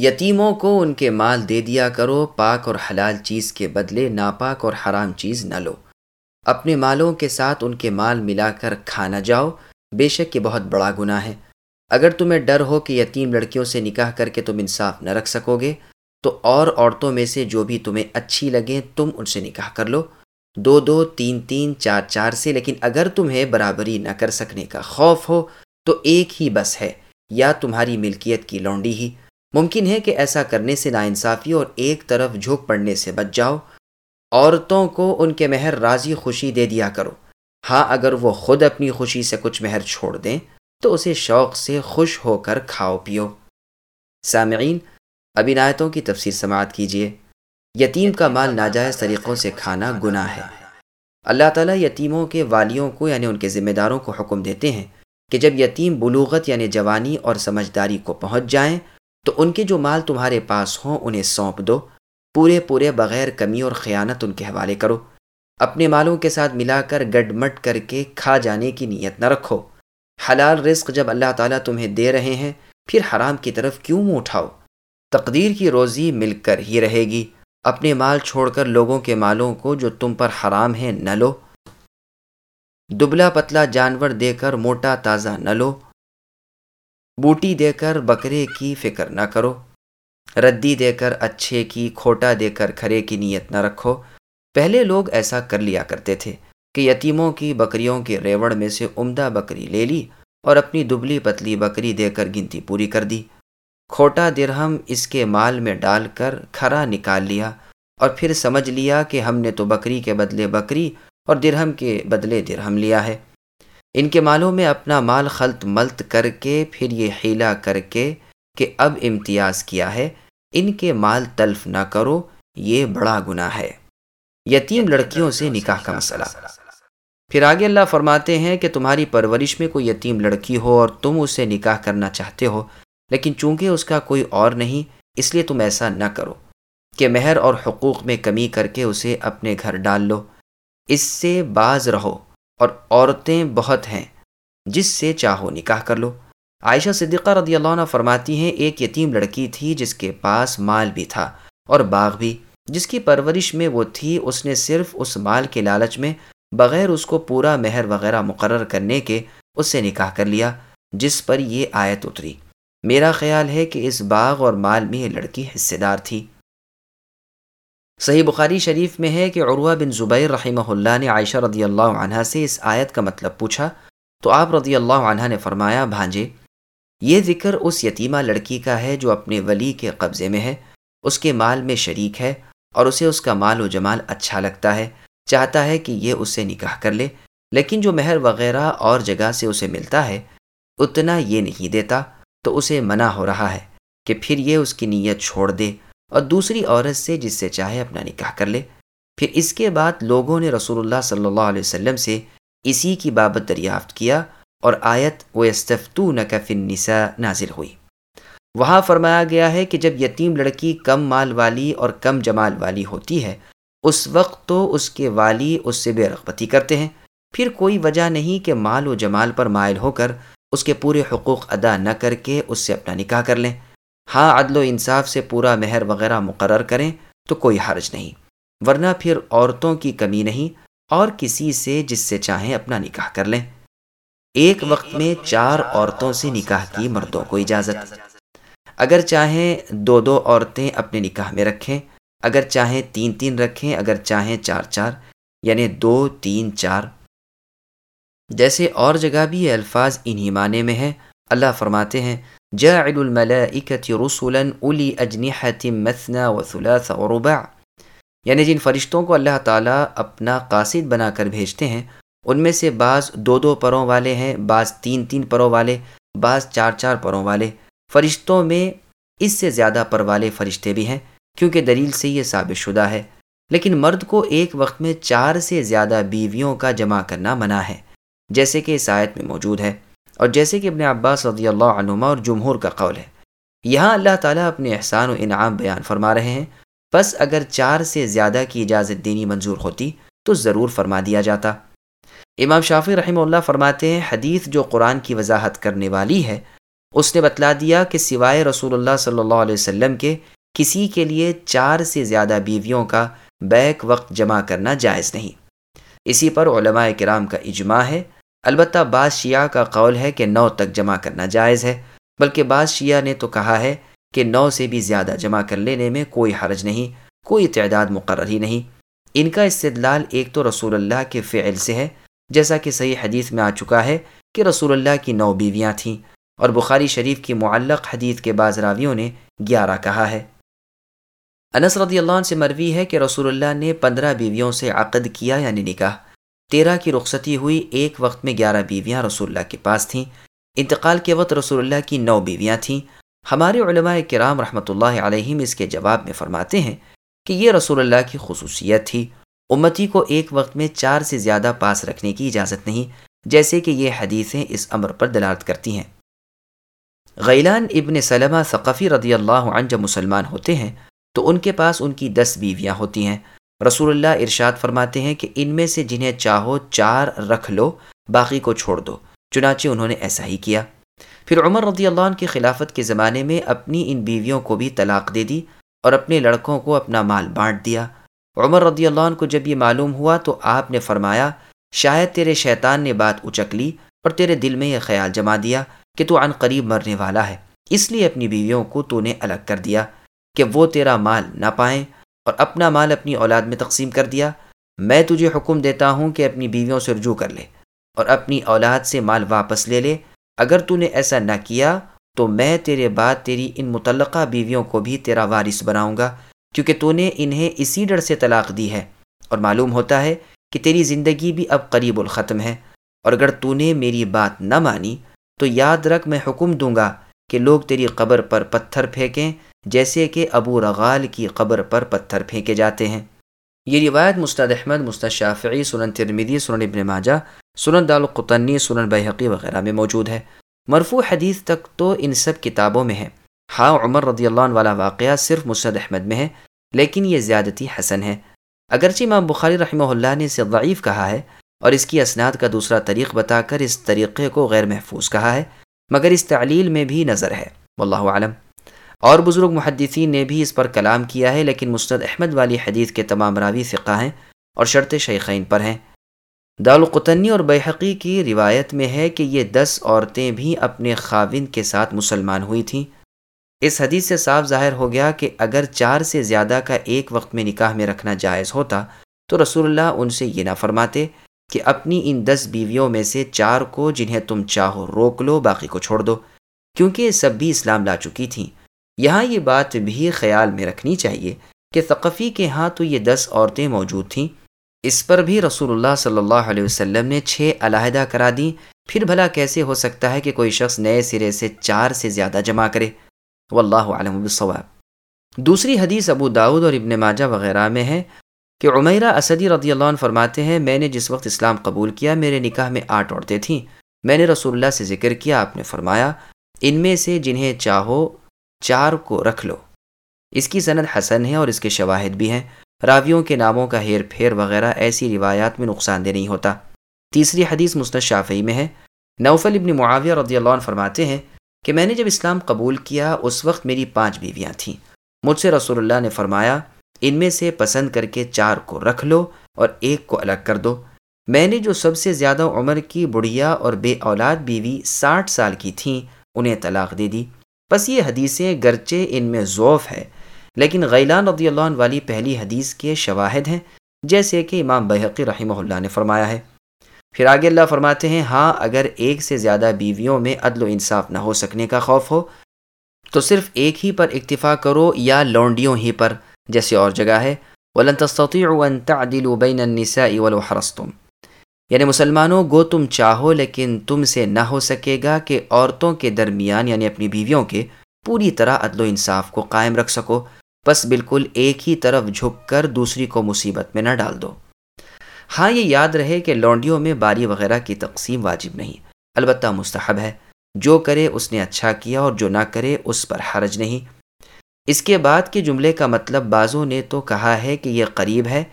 یتیموں کو ان کے مال دے دیا کرو، پاک اور حلال چیز کے بدلے ناپاک اور حرام چیز نہ لو۔ اپنے مالوں کے ساتھ ان کے مال ملا کر کھا نہ جاؤ، بے شک یہ بہت بڑا گناہ ہے۔ اگر تمہیں ڈر ہو کہ یتیم لڑکیوں سے نکاح کر کے تم انصاف نہ رکھ سکو گے، تو اور عورتوں میں سے جو بھی تمہیں اچھی لگیں تم ان سے نکاح کر لو۔ دو دو، تین تین، چار چار سے، لیکن اگر تمہیں برابری نہ کر سکنے کا خوف ہو، تو ایک ہی بس ہے، یا تمہاری ملکیت کی لونڈی ہی۔ ممکن ہے کہ ایسا کرنے سے ناانصافی اور ایک طرف جھوک پڑنے سے بچ جاؤ۔ عورتوں کو ان کے مہر راضی خوشی دے دیا کرو۔ ہاں اگر وہ خود اپنی خوشی سے کچھ مہر چھوڑ دیں، تو اسے شوق سے خوش ہو کر کھاؤ، پیو۔ سامعین، اب عنایتوں کی تفسیر سماعت کیجیے یتیم کا مال ناجائز طریقوں سے کھانا گناہ ہے۔ اللہ تعالیٰ یتیموں کے والیوں کو یعنی ان کے ذمہ داروں کو حکم دیتے ہیں کہ جب یتیم بلوغت یعنی جوانی اور سمجھداری کو پہنچ جائیں تو ان کے جو مال تمہارے پاس ہوں، انہیں سونپ دو۔ پورے پورے بغیر کمی اور خیانت ان کے حوالے کرو۔ اپنے مالوں کے ساتھ ملا کر گڈ مٹ کر کے کھا جانے کی نیت نہ رکھو۔ حلال رزق جب اللہ تعالیٰ تمہیں دے رہے ہیں، پھر حرام کی طرف کیوں منہ اٹھاؤ؟ تقدیر کی روزی مل کر ہی رہے گی۔ اپنے مال چھوڑ کر لوگوں کے مالوں کو جو تم پر حرام ہے نہ لو۔ دبلا پتلا جانور دے کر موٹا تازہ نہ لو۔ بوٹی دے کر بکرے کی فکر نہ کرو۔ ردی دے کر اچھے کی، کھوٹا دے کر کھرے کی نیت نہ رکھو۔ پہلے لوگ ایسا کر لیا کرتے تھے کہ یتیموں کی بکریوں کے ریوڑ میں سے عمدہ بکری لے لی اور اپنی دبلی پتلی بکری دے کر گنتی پوری کر دی۔ کھوٹا درہم اس کے مال میں ڈال کر کھرا نکال لیا اور پھر سمجھ لیا کہ ہم نے تو بکری کے بدلے بکری اور درہم کے بدلے درہم لیا ہے۔ ان کے مالوں میں اپنا مال خلط ملت کر کے پھر یہ حیلہ کر کے کہ اب امتیاز کیا ہے، ان کے مال تلف نہ کرو، یہ بڑا گناہ ہے۔ یتیم لڑکیوں سے نکاح کا مسئلہ۔ پھر آگے اللہ فرماتے ہیں کہ تمہاری پرورش میں کوئی یتیم لڑکی ہو اور تم اسے نکاح کرنا چاہتے ہو، لیکن چونکہ اس کا کوئی اور نہیں، اس لیے تم ایسا نہ کرو کہ مہر اور حقوق میں کمی کر کے اسے اپنے گھر ڈال لو۔ اس سے باز رہو۔ اور عورتیں بہت ہیں، جس سے چاہو نکاح کر لو۔ عائشہ صدیقہ رضی اللہ عنہ فرماتی ہیں، ایک یتیم لڑکی تھی جس کے پاس مال بھی تھا اور باغ بھی۔ جس کی پرورش میں وہ تھی، اس نے صرف اس مال کے لالچ میں بغیر اس کو پورا مہر وغیرہ مقرر کرنے کے اس سے نکاح کر لیا، جس پر یہ آیت اتری۔ میرا خیال ہے کہ اس باغ اور مال میں یہ لڑکی حصے دار تھی۔ صحیح بخاری شریف میں ہے کہ عروہ بن زبیر رحمہ اللہ نے عائشہ رضی اللہ عنہ سے اس آیت کا مطلب پوچھا، تو آپ رضی اللہ عنہ نے فرمایا، بھانجے، یہ ذکر اس یتیمہ لڑکی کا ہے جو اپنے ولی کے قبضے میں ہے، اس کے مال میں شریک ہے اور اسے اس کا مال و جمال اچھا لگتا ہے، چاہتا ہے کہ یہ اس سے نکاح کر لے، لیکن جو مہر وغیرہ اور جگہ سے اسے ملتا ہے، اتنا یہ نہیں دیتا، تو اسے منع ہو رہا ہے کہ پھر یہ اس کی نیت چھوڑ دے۔ اور دوسری عورت سے جس سے چاہے اپنا نکاح کر لے۔ پھر اس کے بعد لوگوں نے رسول اللہ صلی اللہ علیہ وسلم سے اسی کی بابت دریافت کیا اور آیت و استفتو نقفن نازل ہوئی۔ وہاں فرمایا گیا ہے کہ جب یتیم لڑکی کم مال والی اور کم جمال والی ہوتی ہے، اس وقت تو اس کے والی اس سے بے رغبتی کرتے ہیں۔ پھر کوئی وجہ نہیں کہ مال و جمال پر مائل ہو کر اس کے پورے حقوق ادا نہ کر کے اس سے اپنا نکاح کر لیں۔ ہاں عدل و انصاف سے پورا مہر وغیرہ مقرر کریں تو کوئی حرج نہیں۔ ورنہ پھر عورتوں کی کمی نہیں، اور کسی سے جس سے چاہیں اپنا نکاح کر لیں۔ ایک وقت میں چار عورتوں سے نکاح کی مردوں کو اجازت۔ اگر چاہیں دو دو عورتیں اپنے نکاح میں رکھیں، اگر چاہیں تین تین رکھیں، اگر چاہیں چار چار یعنی دو تین چار۔ جیسے اور جگہ بھی یہ الفاظ انہی معنی میں ہے اللہ فرماتے ہیں جاعل رسلا اولی اجنحت مثنا و ثلاث و ربع. یعنی جن فرشتوں کو اللہ تعالیٰ اپنا قاصد بنا کر بھیجتے ہیں، ان میں سے بعض دو دو پروں والے ہیں، بعض تین تین پروں والے، بعض چار چار پروں والے۔ فرشتوں میں اس سے زیادہ پر والے فرشتے بھی ہیں، کیونکہ دلیل سے یہ ثابت شدہ ہے۔ لیکن مرد کو ایک وقت میں چار سے زیادہ بیویوں کا جمع کرنا منع ہے، جیسے کہ اس آیت میں موجود ہے۔ اور جیسے کہ ابن عباس رضی اللہ عنما اور جمہور کا قول ہے۔ یہاں اللہ تعالیٰ اپنے احسان و انعام بیان فرما رہے ہیں۔ بس اگر چار سے زیادہ کی اجازت دینی منظور ہوتی تو ضرور فرما دیا جاتا۔ امام شافی رحمہ اللہ فرماتے ہیں، حدیث جو قرآن کی وضاحت کرنے والی ہے، اس نے بتلا دیا کہ سوائے رسول اللہ صلی اللہ علیہ وسلم کے کسی کے لیے چار سے زیادہ بیویوں کا بیک وقت جمع کرنا جائز نہیں۔ اسی پر علماء کرام کا اجماع ہے۔ البتہ بعض شیعہ کا قول ہے کہ نو تک جمع کرنا جائز ہے، بلکہ بعض شیعہ نے تو کہا ہے کہ نو سے بھی زیادہ جمع کر لینے میں کوئی حرج نہیں، کوئی تعداد مقرر ہی نہیں۔ ان کا استدلال ایک تو رسول اللہ کے فعل سے ہے، جیسا کہ صحیح حدیث میں آ چکا ہے کہ رسول اللہ کی نو بیویاں تھیں، اور بخاری شریف کی معلق حدیث کے بعض راویوں نے گیارہ کہا ہے۔ انس رضی اللہ عنہ سے مروی ہے کہ رسول اللہ نے پندرہ بیویوں سے عقد کیا یعنی نکاح۔ تیرہ کی رخصتی ہوئی، ایک وقت میں گیارہ بیویاں رسول اللہ کے پاس تھیں۔ انتقال کے وقت رسول اللہ کی نو بیویاں تھیں۔ ہمارے علماء کرام رحمۃ اللہ علیہم اس کے جواب میں فرماتے ہیں کہ یہ رسول اللہ کی خصوصیت تھی۔ امتی کو ایک وقت میں چار سے زیادہ پاس رکھنے کی اجازت نہیں، جیسے کہ یہ حدیثیں اس امر پر دلالت کرتی ہیں۔ غیلان ابن سلمہ ثقفی رضی اللہ عنہ جب مسلمان ہوتے ہیں، تو ان کے پاس ان کی دس بیویاں ہوتی ہیں۔ رسول اللہ ارشاد فرماتے ہیں کہ ان میں سے جنہیں چاہو چار رکھ لو، باقی کو چھوڑ دو۔ چنانچہ انہوں نے ایسا ہی کیا۔ پھر عمر رضی اللہ عنہ کی خلافت کے زمانے میں اپنی ان بیویوں کو بھی طلاق دے دی اور اپنے لڑکوں کو اپنا مال بانٹ دیا۔ عمر رضی اللہ عنہ کو جب یہ معلوم ہوا تو آپ نے فرمایا، شاید تیرے شیطان نے بات اچک لی اور تیرے دل میں یہ خیال جما دیا کہ تو عن قریب مرنے والا ہے۔ اس لیے اپنی بیویوں کو تو نے الگ کر دیا کہ وہ تیرا مال نہ پائیں۔ اور اپنا مال اپنی اولاد میں تقسیم کر دیا۔ میں تجھے حکم دیتا ہوں کہ اپنی بیویوں سے رجوع کر لے اور اپنی اولاد سے مال واپس لے لے۔ اگر تو نے ایسا نہ کیا تو میں تیرے بعد تیری ان متعلقہ بیویوں کو بھی تیرا وارث بناؤں گا، کیونکہ تو نے انہیں اسی ڈر سے طلاق دی ہے۔ اور معلوم ہوتا ہے کہ تیری زندگی بھی اب قریب الختم ہے۔ اور اگر تو نے میری بات نہ مانی تو یاد رکھ میں حکم دوں گا کہ لوگ تیری قبر پر پتھر پھینکیں جیسے کہ ابو رغال کی قبر پر پتھر پھینکے جاتے ہیں۔ یہ روایت مستد احمد، مستد شافعی، سنن ترمیدی سنن ابن ماجہ، سنن دالقطنی سنن بحقی وغیرہ میں موجود ہے۔ مرفوع حدیث تک تو ان سب کتابوں میں ہے۔ ہاں عمر رضی اللہ عنہ والا واقعہ صرف مستد احمد میں ہے، لیکن یہ زیادتی حسن ہے۔ اگرچہ امام بخاری رحمہ اللہ نے اسے ضعیف کہا ہے اور اس کی اسناد کا دوسرا طریق بتا کر اس طریقے کو غیر محفوظ کہا ہے، مگر اس تعلیل میں بھی نظر ہے۔ واللہ عالم اور بزرگ محدثین نے بھی اس پر کلام کیا ہے، لیکن مستد احمد والی حدیث کے تمام راوی فقہ ہیں اور شرط شیخین پر ہیں۔ دالقطنی اور بیحقی کی روایت میں ہے کہ یہ دس عورتیں بھی اپنے خاوند کے ساتھ مسلمان ہوئی تھیں۔ اس حدیث سے صاف ظاہر ہو گیا کہ اگر چار سے زیادہ کا ایک وقت میں نکاح میں رکھنا جائز ہوتا، تو رسول اللہ ان سے یہ نہ فرماتے کہ اپنی ان دس بیویوں میں سے چار کو جنہیں تم چاہو روک لو، باقی کو چھوڑ دو، کیونکہ یہ سب بھی اسلام لا چکی تھیں۔ یہاں یہ بات بھی خیال میں رکھنی چاہیے کہ ثقفی کے ہاں تو یہ دس عورتیں موجود تھیں۔ اس پر بھی رسول اللہ صلی اللہ علیہ وسلم نے چھ علیحدہ کرا دیں۔ پھر بھلا کیسے ہو سکتا ہے کہ کوئی شخص نئے سرے سے چار سے زیادہ جمع کرے؟ واللہ علم بالصواب۔ دوسری حدیث ابو داود اور ابن ماجہ وغیرہ میں ہے کہ عمیرہ اسدی رضی اللہ عنہ فرماتے ہیں، میں نے جس وقت اسلام قبول کیا، میرے نکاح میں آٹھ عورتیں تھیں۔ میں نے رسول اللہ سے ذکر کیا، آپ نے فرمایا، ان میں سے جنہیں چاہو چار کو رکھ لو۔ اس کی صنعت حسن ہے اور اس کے شواہد بھی ہیں۔ راویوں کے ناموں کا ہیر پھیر وغیرہ ایسی روایات میں نقصان دہ نہیں ہوتا۔ تیسری حدیث مستد شافعی میں ہے۔ نوفل ابن معاویہ رضی اللہ عنہ فرماتے ہیں کہ میں نے جب اسلام قبول کیا اس وقت میری پانچ بیویاں تھیں۔ مجھ سے رسول اللہ نے فرمایا، ان میں سے پسند کر کے چار کو رکھ لو اور ایک کو الگ کر دو۔ میں نے جو سب سے زیادہ عمر کی بڑھیا اور بے اولاد بیوی ساٹھ سال کی تھیں، انہیں طلاق دے دی۔ بس یہ حدیثیں گرچہ ان میں ضعف ہے لیکن غیلان رضی اللہ عنہ والی پہلی حدیث کے شواہد ہیں، جیسے کہ امام بحقی رحمہ اللہ نے فرمایا ہے۔ پھر آگے اللہ فرماتے ہیں ہاں اگر ایک سے زیادہ بیویوں میں عدل و انصاف نہ ہو سکنے کا خوف ہو، تو صرف ایک ہی پر اکتفا کرو یا لونڈیوں ہی پر، جیسے اور جگہ ہے۔ ولن تستطيعوا ان تعدلوا بين النساء ولو حرصتم۔ یعنی مسلمانوں، گو تم چاہو لیکن تم سے نہ ہو سکے گا کہ عورتوں کے درمیان یعنی اپنی بیویوں کے، پوری طرح عدل و انصاف کو قائم رکھ سکو۔ بس بالکل ایک ہی طرف جھک کر دوسری کو مصیبت میں نہ ڈال دو۔ ہاں یہ یاد رہے کہ لونڈیوں میں باری وغیرہ کی تقسیم واجب نہیں۔ البتہ مستحب ہے۔ جو کرے اس نے اچھا کیا اور جو نہ کرے اس پر حرج نہیں۔ اس کے بعد کے جملے کا مطلب بعضوں نے تو کہا ہے کہ یہ قریب ہے۔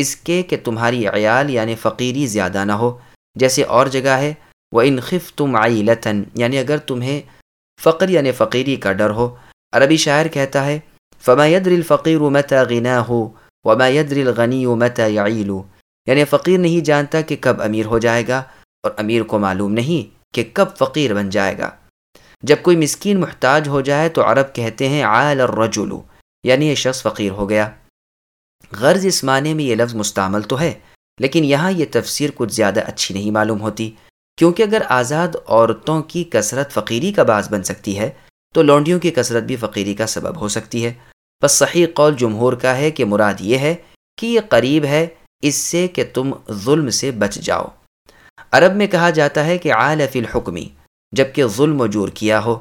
اس کے کہ تمہاری عیال یعنی فقیری زیادہ نہ ہو۔ جیسے اور جگہ ہے وہ انخف تم آئی لتن یعنی اگر تمہیں فقر یعنی فقیری کا ڈر ہو۔ عربی شاعر کہتا ہے، فما يدري الفقیر مت غنا ہو وما يدري الغنی مت يعيل۔ یعنی فقیر نہیں جانتا کہ کب امیر ہو جائے گا، اور امیر کو معلوم نہیں کہ کب فقیر بن جائے گا۔ جب کوئی مسکین محتاج ہو جائے تو عرب کہتے ہیں، عال الرجل یعنی یہ شخص فقیر ہو گیا۔ غرض اس معنی میں یہ لفظ مستعمل تو ہے، لیکن یہاں یہ تفسیر کچھ زیادہ اچھی نہیں معلوم ہوتی، کیونکہ اگر آزاد عورتوں کی کثرت فقیری کا باعث بن سکتی ہے، تو لونڈیوں کی کثرت بھی فقیری کا سبب ہو سکتی ہے۔ بس صحیح قول جمہور کا ہے کہ مراد یہ ہے کہ یہ قریب ہے، اس سے کہ تم ظلم سے بچ جاؤ۔ عرب میں کہا جاتا ہے کہ عال فی الحکمی جبکہ ظلم و جور کیا ہو۔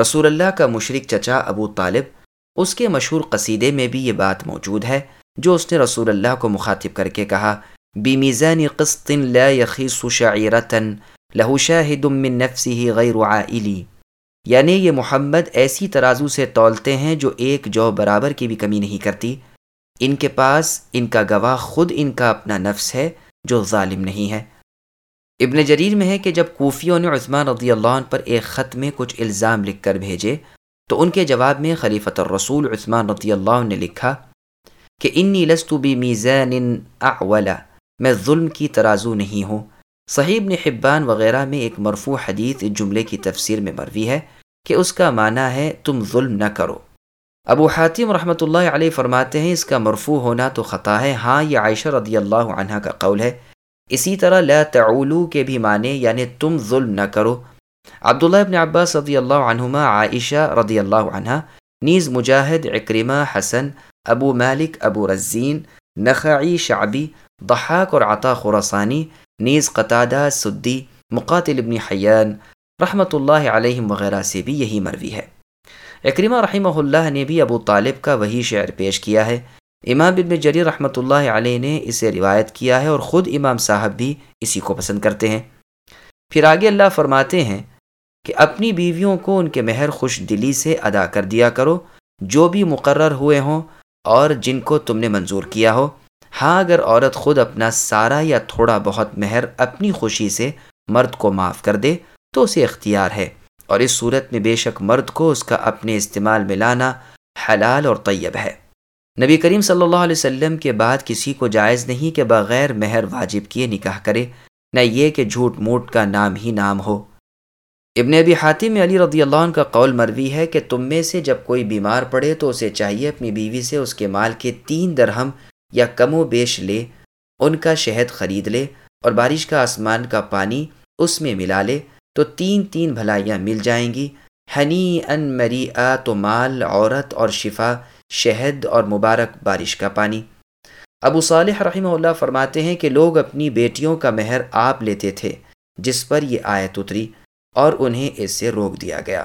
رسول اللہ کا مشرق چچا ابو طالب اس کے مشہور قصیدے میں بھی یہ بات موجود ہے جو اس نے رسول اللہ کو مخاطب کر کے کہا، بی میزان قسط لا يخيص شعيرة له شاهد من نفسه غير عائلی. یعنی یہ محمد ایسی ترازو سے تولتے ہیں جو ایک جو برابر کی بھی کمی نہیں کرتی۔ ان کے پاس ان کا گواہ خود ان کا اپنا نفس ہے جو ظالم نہیں ہے۔ ابن جریر میں ہے کہ جب کوفیوں نے عثمان رضی اللہ عنہ پر ایک خط میں کچھ الزام لکھ کر بھیجے تو ان کے جواب میں خلیفۃ الرسول عثمان رضی اللہ عنہ نے لکھا کہ انی لست بی میزان اعولا میں ظلم کی ترازو نہیں ہوں۔ صحیح ابن حبان وغیرہ میں ایک مرفوع حدیث اس جملے کی تفسیر میں مروی ہے کہ اس کا معنی ہے تم ظلم نہ کرو۔ ابو حاتم رحمۃ اللہ علیہ فرماتے ہیں اس کا مرفوع ہونا تو خطا ہے۔ ہاں یہ عائشہ رضی اللہ عنہ کا قول ہے۔ اسی طرح لا تعولو کے بھی معنی یعنی تم ظلم نہ کرو۔ عبداللہ ابن عباس رضی اللہ عنہما، عائشہ رضی اللہ عنہ نیز مجاہد اکرمہ حسن، ابو مالک، ابو رزین، نخعی، شعبی، ضحاک اور عطا خراسانی، نیز قطادہ، سدی، مقاتل ابن حیان رحمۃ اللہ علیہ وغیرہ سے بھی یہی مروی ہے۔ اکریمہ رحمہ اللہ نے بھی ابو طالب کا وہی شعر پیش کیا ہے۔ امام ابن جری رحمۃ اللہ علیہ نے اسے روایت کیا ہے اور خود امام صاحب بھی اسی کو پسند کرتے ہیں۔ پھر آگے اللہ فرماتے ہیں کہ اپنی بیویوں کو ان کے مہر خوش دلی سے ادا کر دیا کرو، جو بھی مقرر ہوئے ہوں اور جن کو تم نے منظور کیا ہو۔ ہاں اگر عورت خود اپنا سارا یا تھوڑا بہت مہر اپنی خوشی سے مرد کو معاف کر دے تو اسے اختیار ہے۔ اور اس صورت میں بے شک مرد کو اس کا اپنے استعمال میں لانا حلال اور طیب ہے۔ نبی کریم صلی اللہ علیہ وسلم کے بعد کسی کو جائز نہیں کہ بغیر مہر واجب کیے نکاح کرے، نہ یہ کہ جھوٹ موٹ کا نام ہی نام ہو۔ ابن ابی حاتم علی رضی اللہ عنہ کا قول مروی ہے کہ تم میں سے جب کوئی بیمار پڑے تو اسے چاہیے اپنی بیوی سے اس کے مال کے تین درہم یا کم و بیش لے، ان کا شہد خرید لے اور بارش کا آسمان کا پانی اس میں ملا لے، تو تین تین بھلائیاں مل جائیں گی۔ ہنی ان مری تو مال، عورت اور شفا، شہد اور مبارک بارش کا پانی۔ ابو صالح رحمہ اللہ فرماتے ہیں کہ لوگ اپنی بیٹیوں کا مہر آپ لیتے تھے، جس پر یہ آیت اتری۔ اور انہیں اس سے روک دیا گیا۔